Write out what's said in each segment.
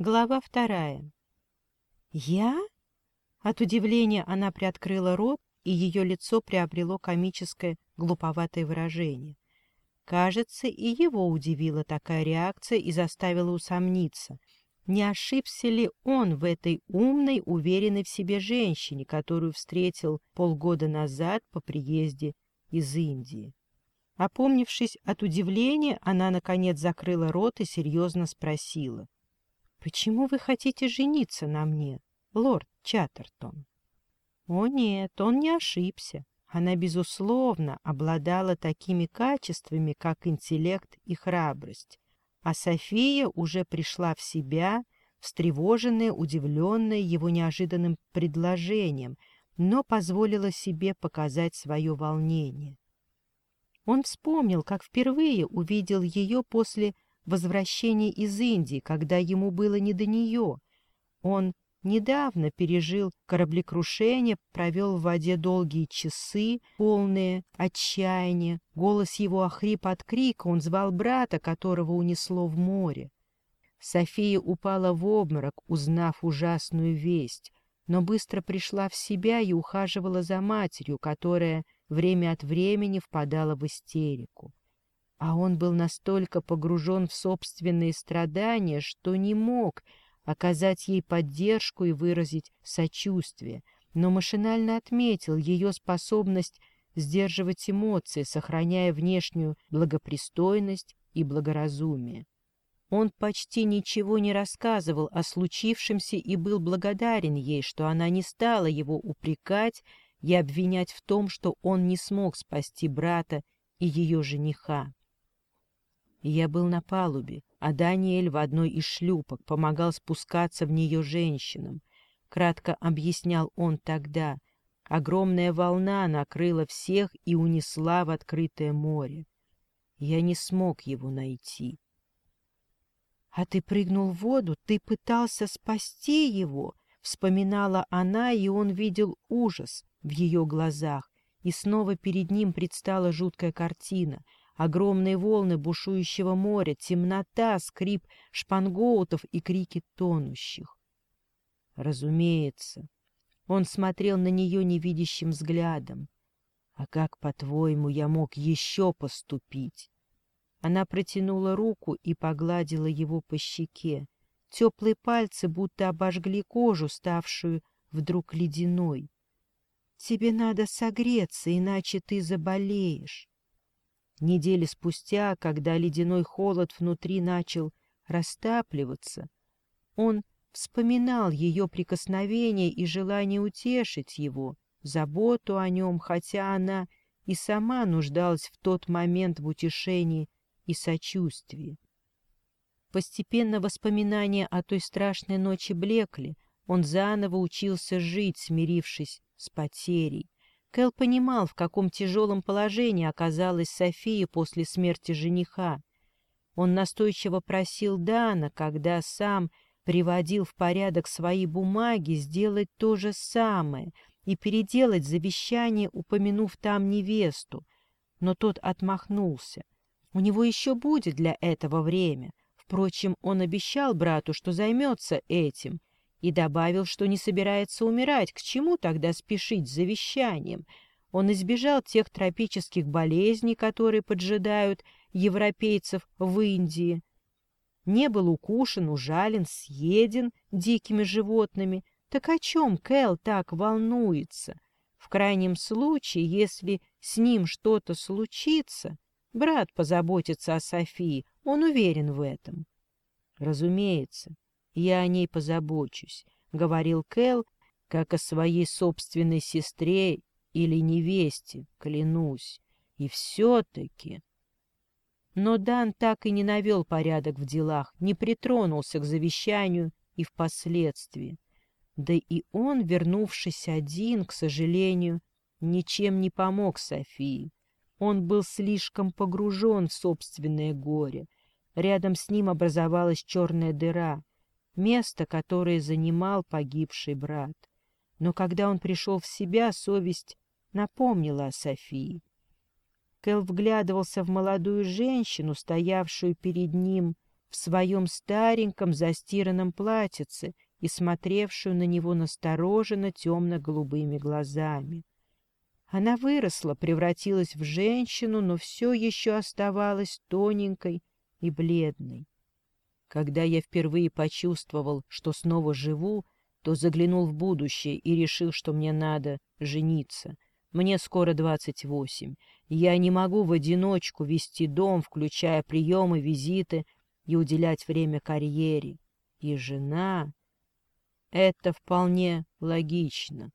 Глава вторая. «Я?» От удивления она приоткрыла рот, и ее лицо приобрело комическое, глуповатое выражение. Кажется, и его удивила такая реакция и заставила усомниться. Не ошибся ли он в этой умной, уверенной в себе женщине, которую встретил полгода назад по приезде из Индии? Опомнившись от удивления, она, наконец, закрыла рот и серьезно спросила — «Почему вы хотите жениться на мне, лорд Чаттертон?» О нет, он не ошибся. Она, безусловно, обладала такими качествами, как интеллект и храбрость. А София уже пришла в себя, встревоженная, удивленная его неожиданным предложением, но позволила себе показать свое волнение. Он вспомнил, как впервые увидел ее после возвращение из Индии, когда ему было не до нее. Он недавно пережил кораблекрушение, провел в воде долгие часы, полные отчаяния. Голос его охрип от крика, он звал брата, которого унесло в море. София упала в обморок, узнав ужасную весть, но быстро пришла в себя и ухаживала за матерью, которая время от времени впадала в истерику. А он был настолько погружен в собственные страдания, что не мог оказать ей поддержку и выразить сочувствие, но машинально отметил ее способность сдерживать эмоции, сохраняя внешнюю благопристойность и благоразумие. Он почти ничего не рассказывал о случившемся и был благодарен ей, что она не стала его упрекать и обвинять в том, что он не смог спасти брата и ее жениха. Я был на палубе, а Даниэль в одной из шлюпок помогал спускаться в нее женщинам. Кратко объяснял он тогда. Огромная волна накрыла всех и унесла в открытое море. Я не смог его найти. — А ты прыгнул в воду, ты пытался спасти его, — вспоминала она, и он видел ужас в ее глазах. И снова перед ним предстала жуткая картина — огромные волны бушующего моря, темнота, скрип шпангоутов и крики тонущих. Разумеется, он смотрел на нее невидящим взглядом. А как, по-твоему, я мог еще поступить? Она протянула руку и погладила его по щеке. Теплые пальцы будто обожгли кожу, ставшую вдруг ледяной. Тебе надо согреться, иначе ты заболеешь. Недели спустя, когда ледяной холод внутри начал растапливаться, он вспоминал ее прикосновение и желание утешить его, заботу о нем, хотя она и сама нуждалась в тот момент в утешении и сочувствии. Постепенно воспоминания о той страшной ночи блекли, он заново учился жить, смирившись с потерей. Кэл понимал, в каком тяжелом положении оказалась София после смерти жениха. Он настойчиво просил Дана, когда сам приводил в порядок свои бумаги, сделать то же самое и переделать завещание, упомянув там невесту. Но тот отмахнулся. У него еще будет для этого время. Впрочем, он обещал брату, что займется этим, и добавил, что не собирается умирать, к чему тогда спешить с завещанием? Он избежал тех тропических болезней, которые поджидают европейцев в Индии. Не был укушен, ужален, съеден дикими животными. Так о чем Кэл так волнуется? В крайнем случае, если с ним что-то случится, брат позаботится о Софии, он уверен в этом. Разумеется, я о ней позабочусь», — говорил Кэл, «как о своей собственной сестре или невесте, клянусь. И все-таки...» Но Дан так и не навел порядок в делах, не притронулся к завещанию и впоследствии. Да и он, вернувшись один, к сожалению, ничем не помог Софии. Он был слишком погружен в собственное горе. Рядом с ним образовалась черная дыра, место, которое занимал погибший брат. Но когда он пришел в себя, совесть напомнила о Софии. Кэл вглядывался в молодую женщину, стоявшую перед ним в своем стареньком застиранном платьице и смотревшую на него настороженно темно-голубыми глазами. Она выросла, превратилась в женщину, но все еще оставалась тоненькой и бледной. Когда я впервые почувствовал, что снова живу, то заглянул в будущее и решил, что мне надо жениться. Мне скоро 28. Я не могу в одиночку вести дом, включая приемы, визиты и уделять время карьере. И жена... Это вполне логично.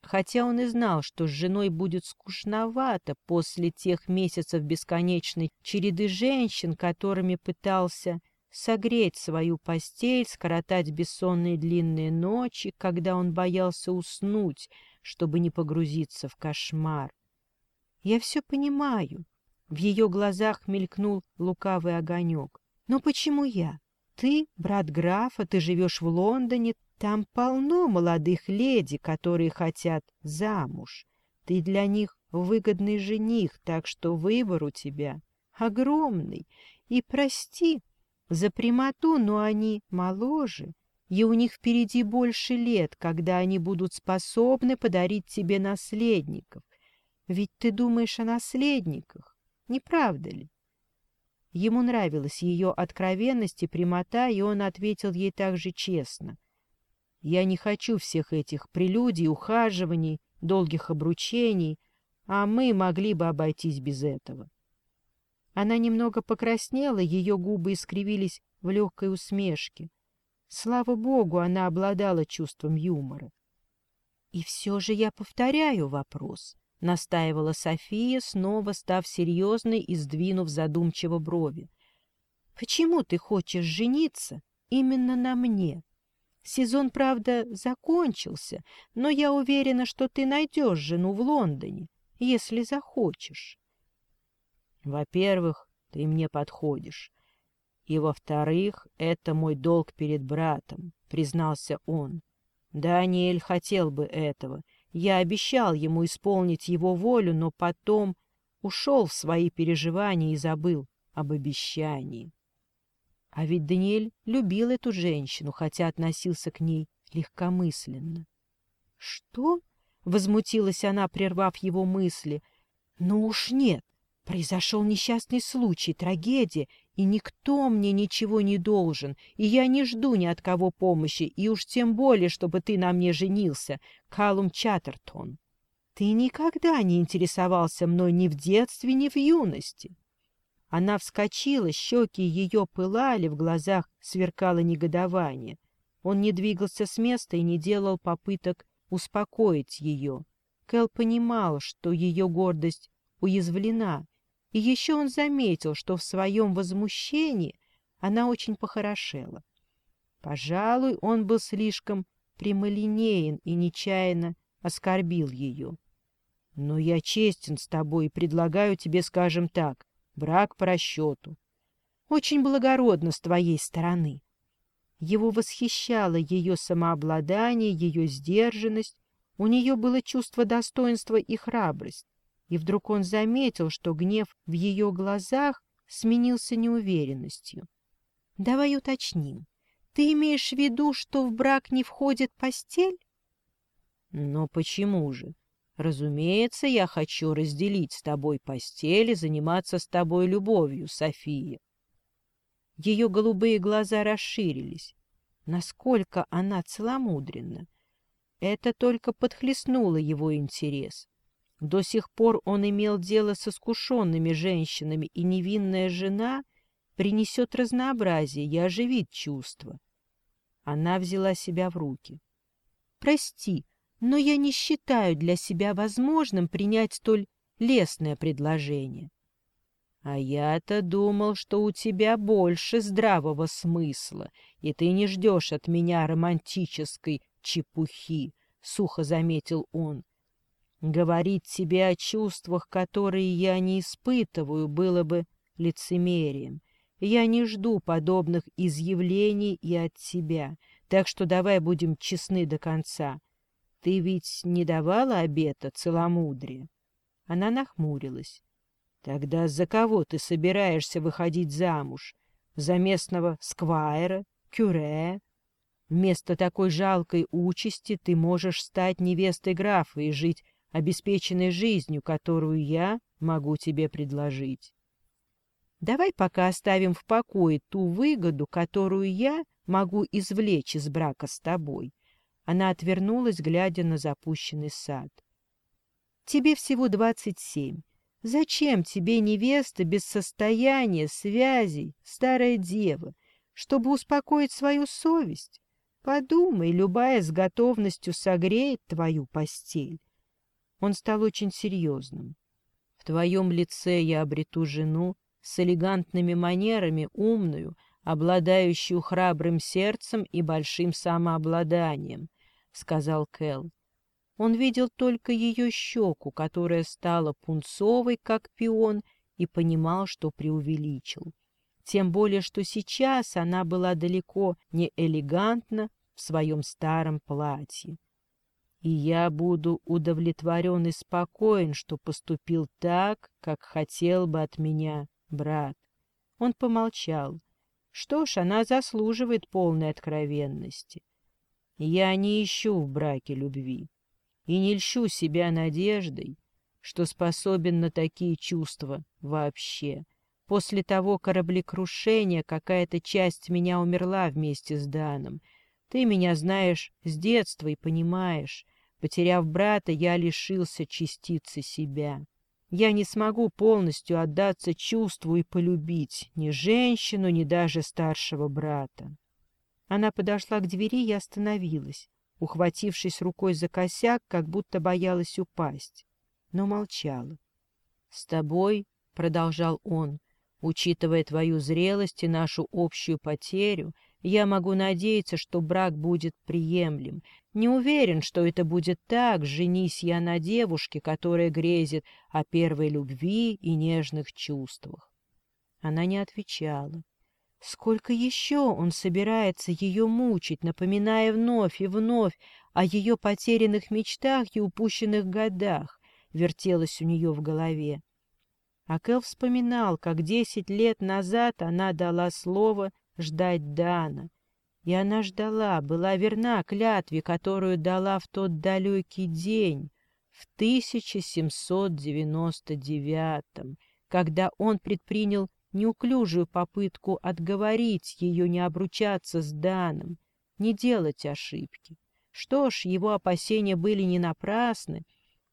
Хотя он и знал, что с женой будет скучновато после тех месяцев бесконечной череды женщин, которыми пытался согреть свою постель, скоротать бессонные длинные ночи, когда он боялся уснуть, чтобы не погрузиться в кошмар. Я все понимаю. В ее глазах мелькнул лукавый огонек. Но почему я? Ты, брат графа, ты живешь в Лондоне, там полно молодых леди, которые хотят замуж. Ты для них выгодный жених, так что выбор у тебя огромный. И прости, за прямоту, но они моложе, и у них впереди больше лет, когда они будут способны подарить тебе наследников. Ведь ты думаешь о наследниках, не правда ли? Ему нравилась ее откровенность и прямота, и он ответил ей также честно. «Я не хочу всех этих прелюдий, ухаживаний, долгих обручений, а мы могли бы обойтись без этого». Она немного покраснела, ее губы искривились в легкой усмешке. Слава богу, она обладала чувством юмора. «И все же я повторяю вопрос», — настаивала София, снова став серьезной и сдвинув задумчиво брови. «Почему ты хочешь жениться именно на мне? Сезон, правда, закончился, но я уверена, что ты найдешь жену в Лондоне, если захочешь». Во-первых, ты мне подходишь. И, во-вторых, это мой долг перед братом, признался он. Даниэль хотел бы этого. Я обещал ему исполнить его волю, но потом ушел в свои переживания и забыл об обещании. А ведь Даниэль любил эту женщину, хотя относился к ней легкомысленно. «Что?» — возмутилась она, прервав его мысли. «Ну уж нет, Произошел несчастный случай, трагедия, и никто мне ничего не должен, и я не жду ни от кого помощи, и уж тем более, чтобы ты на мне женился, Калум Чаттертон. Ты никогда не интересовался мной ни в детстве, ни в юности. Она вскочила, щеки ее пылали, в глазах сверкало негодование. Он не двигался с места и не делал попыток успокоить ее. Кэл понимал, что ее гордость уязвлена — и еще он заметил, что в своем возмущении она очень похорошела. Пожалуй, он был слишком прямолинеен и нечаянно оскорбил ее. «Но «Ну, я честен с тобой и предлагаю тебе, скажем так, брак по расчету. Очень благородно с твоей стороны». Его восхищало ее самообладание, ее сдержанность, у нее было чувство достоинства и храбрость и вдруг он заметил, что гнев в ее глазах сменился неуверенностью. «Давай уточним. Ты имеешь в виду, что в брак не входит постель?» «Но почему же? Разумеется, я хочу разделить с тобой постель и заниматься с тобой любовью, София». Ее голубые глаза расширились. Насколько она целомудрена! Это только подхлестнуло его интерес. До сих пор он имел дело с искушенными женщинами, и невинная жена принесет разнообразие и оживит чувства. Она взяла себя в руки. «Прости, но я не считаю для себя возможным принять столь лестное предложение». «А я-то думал, что у тебя больше здравого смысла, и ты не ждешь от меня романтической чепухи», — сухо заметил он. Говорить тебе о чувствах, которые я не испытываю, было бы лицемерием. Я не жду подобных изъявлений и от тебя, так что давай будем честны до конца. Ты ведь не давала обета целомудрия? Она нахмурилась. Тогда за кого ты собираешься выходить замуж? За местного сквайра, кюре? Вместо такой жалкой участи ты можешь стать невестой графа и жить обеспеченной жизнью, которую я могу тебе предложить. Давай пока оставим в покое ту выгоду, которую я могу извлечь из брака с тобой. Она отвернулась, глядя на запущенный сад. Тебе всего двадцать семь. Зачем тебе невеста без состояния, связей, старая дева, чтобы успокоить свою совесть? Подумай, любая с готовностью согреет твою постель. Он стал очень серьезным. «В твоем лице я обрету жену с элегантными манерами, умную, обладающую храбрым сердцем и большим самообладанием», — сказал Кэл. Он видел только ее щеку, которая стала пунцовой, как пион, и понимал, что преувеличил. Тем более, что сейчас она была далеко не элегантна в своем старом платье и я буду удовлетворен и спокоен, что поступил так, как хотел бы от меня брат. Он помолчал. Что ж, она заслуживает полной откровенности. Я не ищу в браке любви и не льщу себя надеждой, что способен на такие чувства вообще. После того кораблекрушения какая-то часть меня умерла вместе с Даном — ты меня знаешь с детства и понимаешь. Потеряв брата, я лишился частицы себя. Я не смогу полностью отдаться чувству и полюбить ни женщину, ни даже старшего брата. Она подошла к двери и остановилась, ухватившись рукой за косяк, как будто боялась упасть, но молчала. — С тобой, — продолжал он, — учитывая твою зрелость и нашу общую потерю, — я могу надеяться, что брак будет приемлем. Не уверен, что это будет так, женись я на девушке, которая грезит о первой любви и нежных чувствах. Она не отвечала. Сколько еще он собирается ее мучить, напоминая вновь и вновь о ее потерянных мечтах и упущенных годах, вертелось у нее в голове. А Кэл вспоминал, как десять лет назад она дала слово ждать Дана. И она ждала, была верна клятве, которую дала в тот далекий день, в 1799 когда он предпринял неуклюжую попытку отговорить ее не обручаться с Даном, не делать ошибки. Что ж, его опасения были не напрасны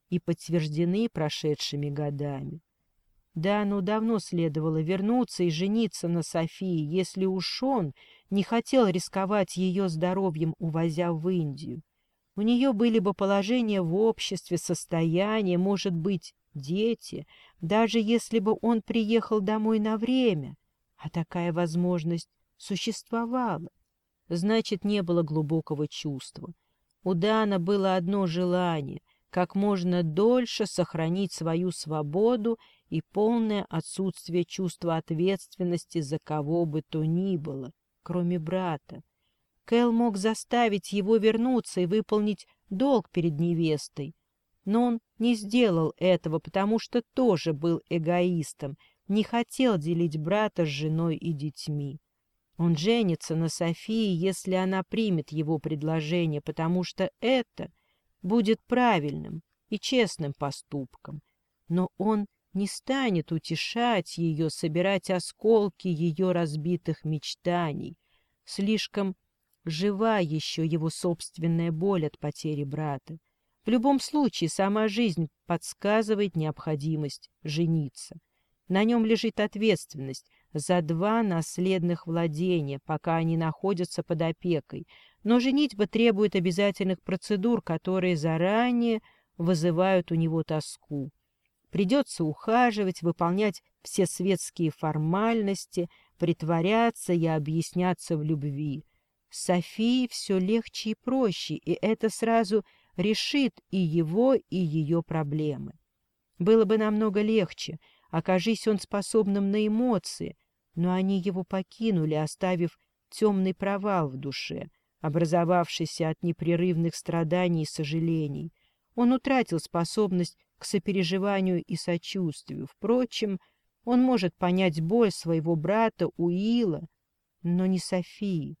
и подтверждены прошедшими годами. Да, но давно следовало вернуться и жениться на Софии, если уж он не хотел рисковать ее здоровьем, увозя в Индию. У нее были бы положения в обществе, состояние, может быть, дети, даже если бы он приехал домой на время. А такая возможность существовала. Значит, не было глубокого чувства. У Дана было одно желание — как можно дольше сохранить свою свободу и полное отсутствие чувства ответственности за кого бы то ни было, кроме брата. Кэл мог заставить его вернуться и выполнить долг перед невестой, но он не сделал этого, потому что тоже был эгоистом, не хотел делить брата с женой и детьми. Он женится на Софии, если она примет его предложение, потому что это будет правильным и честным поступком, но он не станет утешать ее, собирать осколки ее разбитых мечтаний. Слишком жива еще его собственная боль от потери брата. В любом случае, сама жизнь подсказывает необходимость жениться. На нем лежит ответственность за два наследных владения, пока они находятся под опекой, но женитьба требует обязательных процедур, которые заранее вызывают у него тоску. Придется ухаживать, выполнять все светские формальности, притворяться и объясняться в любви. Софии все легче и проще, и это сразу решит и его, и ее проблемы. Было бы намного легче, окажись он способным на эмоции, но они его покинули, оставив темный провал в душе, образовавшийся от непрерывных страданий и сожалений. Он утратил способность к сопереживанию и сочувствию. Впрочем, он может понять боль своего брата Уила, но не Софии.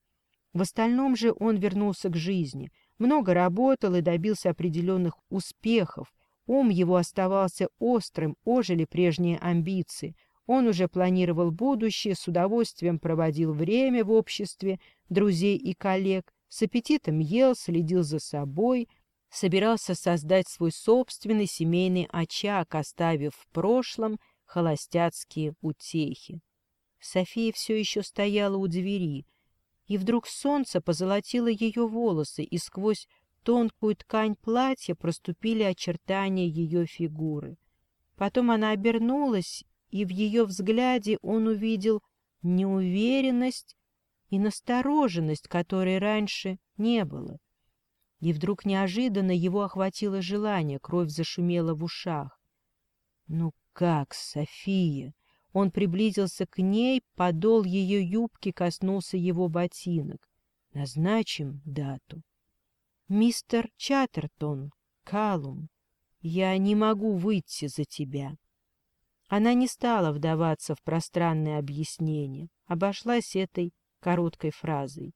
В остальном же он вернулся к жизни, много работал и добился определенных успехов. Ум его оставался острым, ожили прежние амбиции. Он уже планировал будущее, с удовольствием проводил время в обществе друзей и коллег, с аппетитом ел, следил за собой, собирался создать свой собственный семейный очаг, оставив в прошлом холостяцкие утехи. София все еще стояла у двери, и вдруг солнце позолотило ее волосы, и сквозь тонкую ткань платья проступили очертания ее фигуры. Потом она обернулась, и в ее взгляде он увидел неуверенность и настороженность, которой раньше не было. И вдруг неожиданно его охватило желание, кровь зашумела в ушах. «Ну как, София?» Он приблизился к ней, подол ее юбки коснулся его ботинок. «Назначим дату». «Мистер Чаттертон, Калум, я не могу выйти за тебя». Она не стала вдаваться в пространные объяснения, обошлась этой короткой фразой.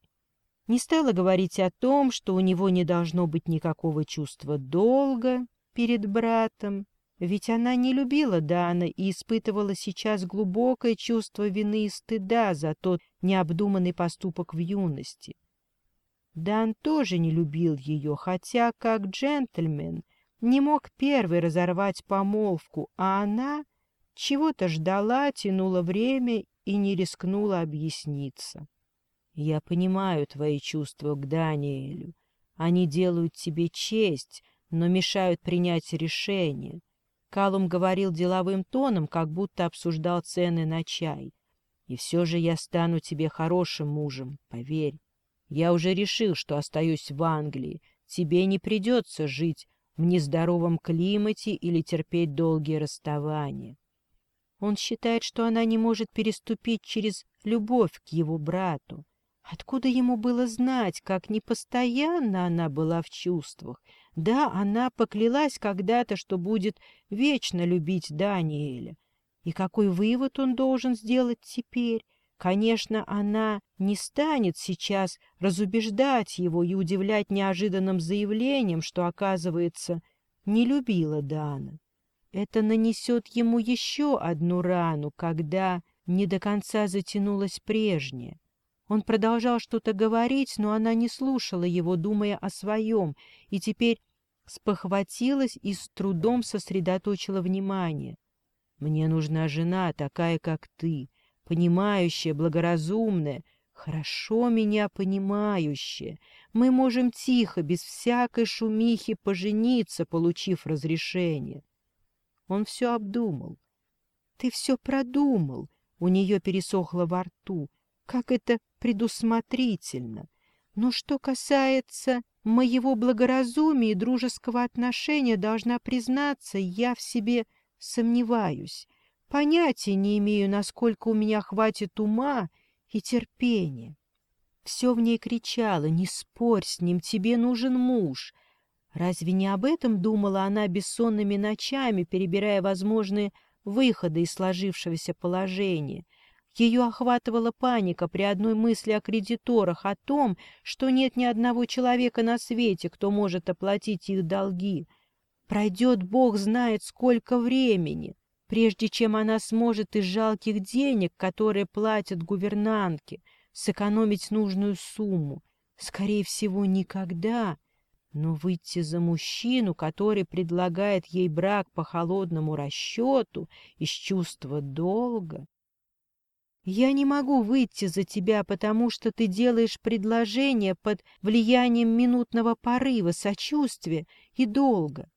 Не стала говорить о том, что у него не должно быть никакого чувства долга перед братом, ведь она не любила Дана и испытывала сейчас глубокое чувство вины и стыда за тот необдуманный поступок в юности. Дан тоже не любил ее, хотя, как джентльмен, не мог первый разорвать помолвку, а она чего-то ждала, тянула время и не рискнула объясниться. «Я понимаю твои чувства к Даниэлю. Они делают тебе честь, но мешают принять решение». Калум говорил деловым тоном, как будто обсуждал цены на чай. «И все же я стану тебе хорошим мужем, поверь. Я уже решил, что остаюсь в Англии. Тебе не придется жить в нездоровом климате или терпеть долгие расставания. Он считает, что она не может переступить через любовь к его брату. Откуда ему было знать, как непостоянно она была в чувствах? Да, она поклялась когда-то, что будет вечно любить Даниэля. И какой вывод он должен сделать теперь? Конечно, она не станет сейчас разубеждать его и удивлять неожиданным заявлением, что, оказывается, не любила Дана. Это нанесет ему еще одну рану, когда не до конца затянулась прежняя. Он продолжал что-то говорить, но она не слушала его, думая о своем, и теперь спохватилась и с трудом сосредоточила внимание. «Мне нужна жена, такая, как ты, понимающая, благоразумная, хорошо меня понимающая. Мы можем тихо, без всякой шумихи, пожениться, получив разрешение. Он все обдумал. Ты все продумал. У нее пересохло во рту. Как это предусмотрительно. Но что касается моего благоразумия и дружеского отношения, должна признаться, я в себе сомневаюсь. Понятия не имею, насколько у меня хватит ума и терпения. Все в ней кричало, не спорь с ним, тебе нужен муж. Разве не об этом думала она бессонными ночами, перебирая возможные выходы из сложившегося положения? Ее охватывала паника при одной мысли о кредиторах, о том, что нет ни одного человека на свете, кто может оплатить их долги. Пройдет, Бог знает, сколько времени, прежде чем она сможет из жалких денег, которые платят гувернантки, сэкономить нужную сумму. Скорее всего, никогда. Но выйти за мужчину, который предлагает ей брак по холодному расчету, из чувства долга... «Я не могу выйти за тебя, потому что ты делаешь предложение под влиянием минутного порыва, сочувствия и долга».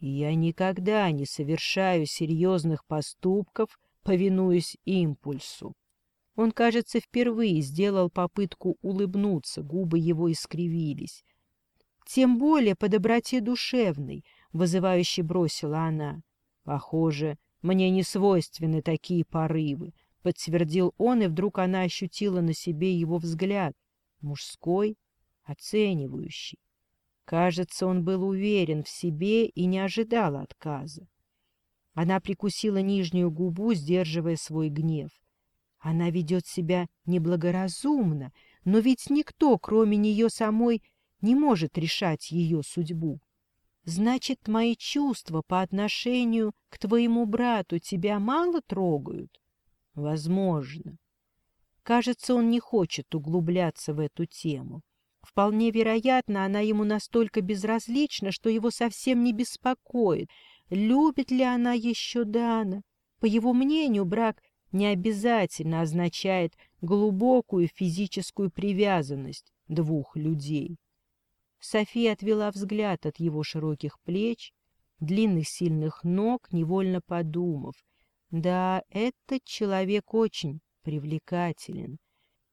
«Я никогда не совершаю серьезных поступков, повинуясь импульсу». Он, кажется, впервые сделал попытку улыбнуться, губы его искривились — тем более по доброте душевной, — вызывающе бросила она. — Похоже, мне не свойственны такие порывы, — подтвердил он, и вдруг она ощутила на себе его взгляд, мужской, оценивающий. Кажется, он был уверен в себе и не ожидал отказа. Она прикусила нижнюю губу, сдерживая свой гнев. Она ведет себя неблагоразумно, но ведь никто, кроме нее самой, не может решать ее судьбу. Значит, мои чувства по отношению к твоему брату тебя мало трогают? Возможно. Кажется, он не хочет углубляться в эту тему. Вполне вероятно, она ему настолько безразлична, что его совсем не беспокоит, любит ли она еще Дана. По его мнению, брак не обязательно означает глубокую физическую привязанность двух людей. София отвела взгляд от его широких плеч, длинных сильных ног, невольно подумав. Да, этот человек очень привлекателен.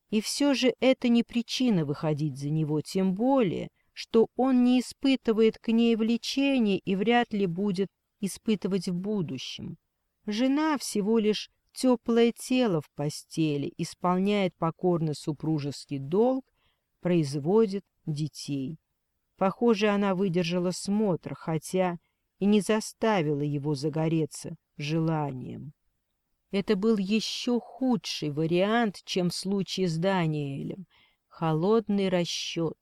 И все же это не причина выходить за него, тем более, что он не испытывает к ней влечения и вряд ли будет испытывать в будущем. Жена всего лишь теплое тело в постели, исполняет покорно супружеский долг, производит детей. Похоже, она выдержала смотр, хотя и не заставила его загореться желанием. Это был еще худший вариант, чем в случае с Даниэлем. Холодный расчет.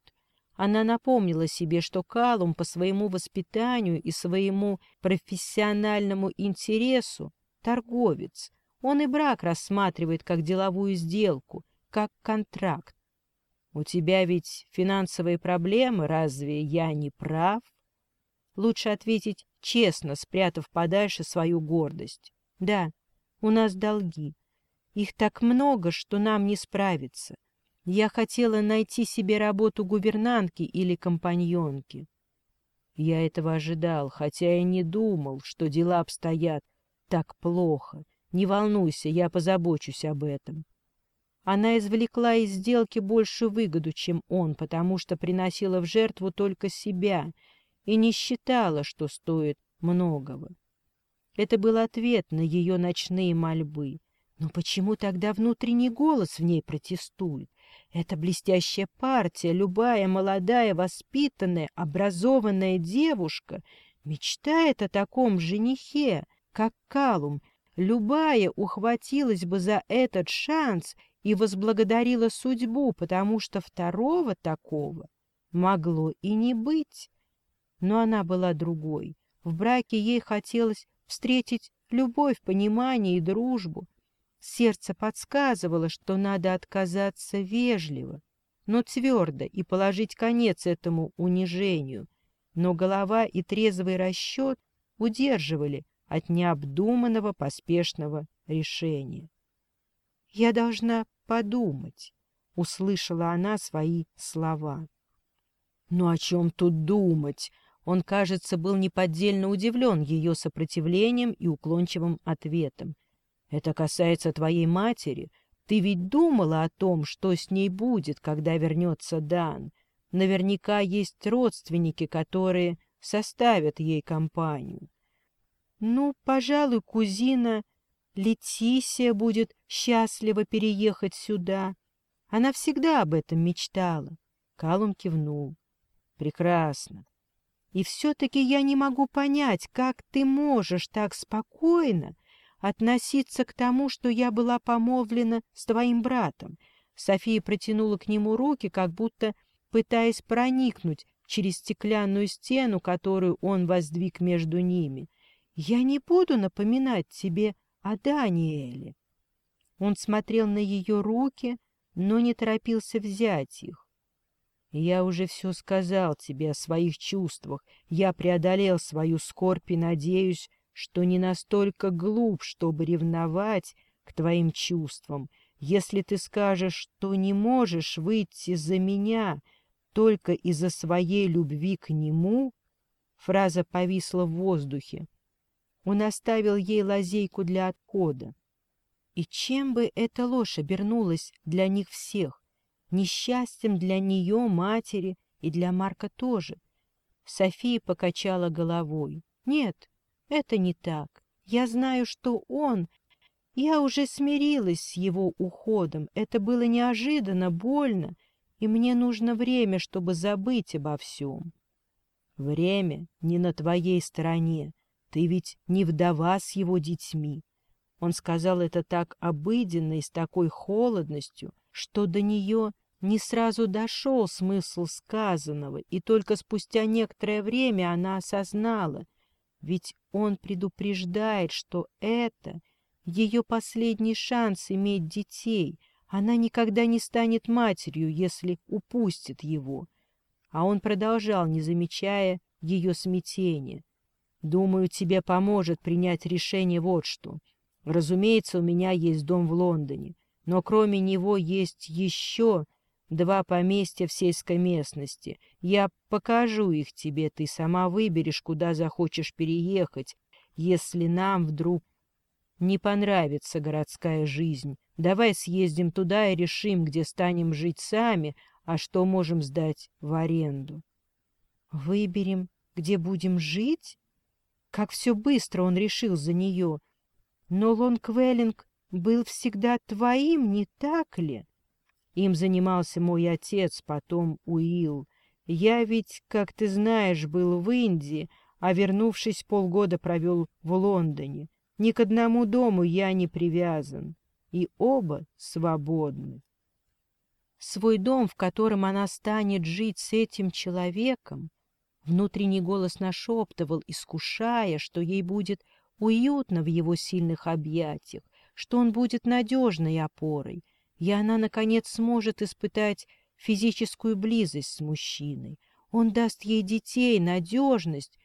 Она напомнила себе, что Калум по своему воспитанию и своему профессиональному интересу – торговец. Он и брак рассматривает как деловую сделку, как контракт. У тебя ведь финансовые проблемы, разве я не прав? Лучше ответить честно, спрятав подальше свою гордость. Да, у нас долги. Их так много, что нам не справиться. Я хотела найти себе работу гувернантки или компаньонки. Я этого ожидал, хотя и не думал, что дела обстоят так плохо. Не волнуйся, я позабочусь об этом. Она извлекла из сделки больше выгоду, чем он, потому что приносила в жертву только себя и не считала, что стоит многого. Это был ответ на ее ночные мольбы. Но почему тогда внутренний голос в ней протестует? Эта блестящая партия, любая молодая, воспитанная, образованная девушка мечтает о таком женихе, как Калум. Любая ухватилась бы за этот шанс и возблагодарила судьбу, потому что второго такого могло и не быть. Но она была другой. В браке ей хотелось встретить любовь, понимание и дружбу. Сердце подсказывало, что надо отказаться вежливо, но твердо и положить конец этому унижению. Но голова и трезвый расчет удерживали от необдуманного поспешного решения. «Я должна подумать», — услышала она свои слова. Ну, о чем тут думать?» Он, кажется, был неподдельно удивлен ее сопротивлением и уклончивым ответом. «Это касается твоей матери. Ты ведь думала о том, что с ней будет, когда вернется Дан. Наверняка есть родственники, которые составят ей компанию». «Ну, пожалуй, кузина Летисия будет счастливо переехать сюда. Она всегда об этом мечтала. Калум кивнул. Прекрасно. И все-таки я не могу понять, как ты можешь так спокойно относиться к тому, что я была помолвлена с твоим братом. София протянула к нему руки, как будто пытаясь проникнуть через стеклянную стену, которую он воздвиг между ними. «Я не буду напоминать тебе о Даниэле. Он смотрел на ее руки, но не торопился взять их. «Я уже все сказал тебе о своих чувствах. Я преодолел свою скорбь и надеюсь, что не настолько глуп, чтобы ревновать к твоим чувствам. Если ты скажешь, что не можешь выйти за меня только из-за своей любви к нему...» Фраза повисла в воздухе. Он оставил ей лазейку для отхода. И чем бы эта ложь обернулась для них всех? Несчастьем для нее, матери и для Марка тоже. София покачала головой. «Нет, это не так. Я знаю, что он... Я уже смирилась с его уходом. Это было неожиданно, больно, и мне нужно время, чтобы забыть обо всем». «Время не на твоей стороне», «Ты ведь не вдова с его детьми». Он сказал это так обыденно и с такой холодностью, что до нее не сразу дошел смысл сказанного, и только спустя некоторое время она осознала, ведь он предупреждает, что это ее последний шанс иметь детей, она никогда не станет матерью, если упустит его. А он продолжал, не замечая ее смятения. Думаю, тебе поможет принять решение вот что. Разумеется, у меня есть дом в Лондоне, но кроме него есть еще два поместья в сельской местности. Я покажу их тебе, ты сама выберешь, куда захочешь переехать, если нам вдруг не понравится городская жизнь. Давай съездим туда и решим, где станем жить сами, а что можем сдать в аренду. Выберем, где будем жить? Как все быстро он решил за нее. Но Лонгвеллинг был всегда твоим, не так ли? Им занимался мой отец, потом Уил. Я ведь, как ты знаешь, был в Индии, а, вернувшись, полгода провел в Лондоне. Ни к одному дому я не привязан, и оба свободны. Свой дом, в котором она станет жить с этим человеком, Внутренний голос нашептывал, искушая, что ей будет уютно в его сильных объятиях, что он будет надежной опорой, и она, наконец, сможет испытать физическую близость с мужчиной. Он даст ей детей, надежность.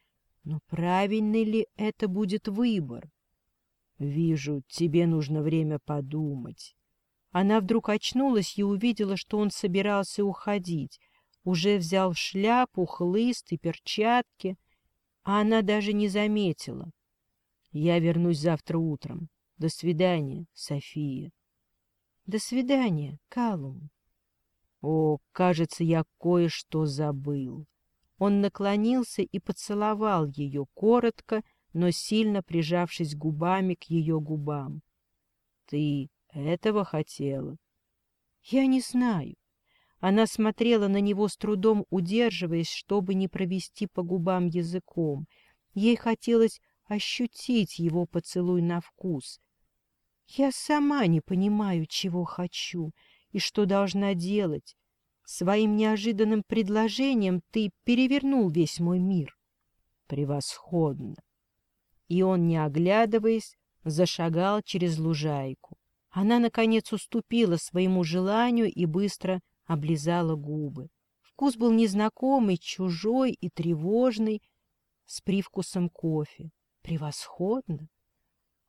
Но правильный ли это будет выбор? «Вижу, тебе нужно время подумать». Она вдруг очнулась и увидела, что он собирался уходить — уже взял шляпу, хлыст и перчатки, а она даже не заметила. «Я вернусь завтра утром. До свидания, София». «До свидания, Калум». О, кажется, я кое-что забыл. Он наклонился и поцеловал ее коротко, но сильно прижавшись губами к ее губам. «Ты этого хотела?» «Я не знаю. Она смотрела на него с трудом, удерживаясь, чтобы не провести по губам языком. Ей хотелось ощутить его поцелуй на вкус. «Я сама не понимаю, чего хочу и что должна делать. Своим неожиданным предложением ты перевернул весь мой мир». «Превосходно!» И он, не оглядываясь, зашагал через лужайку. Она, наконец, уступила своему желанию и быстро облизала губы. Вкус был незнакомый, чужой и тревожный, с привкусом кофе. Превосходно!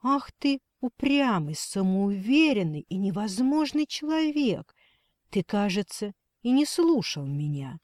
Ах ты, упрямый, самоуверенный и невозможный человек! Ты, кажется, и не слушал меня.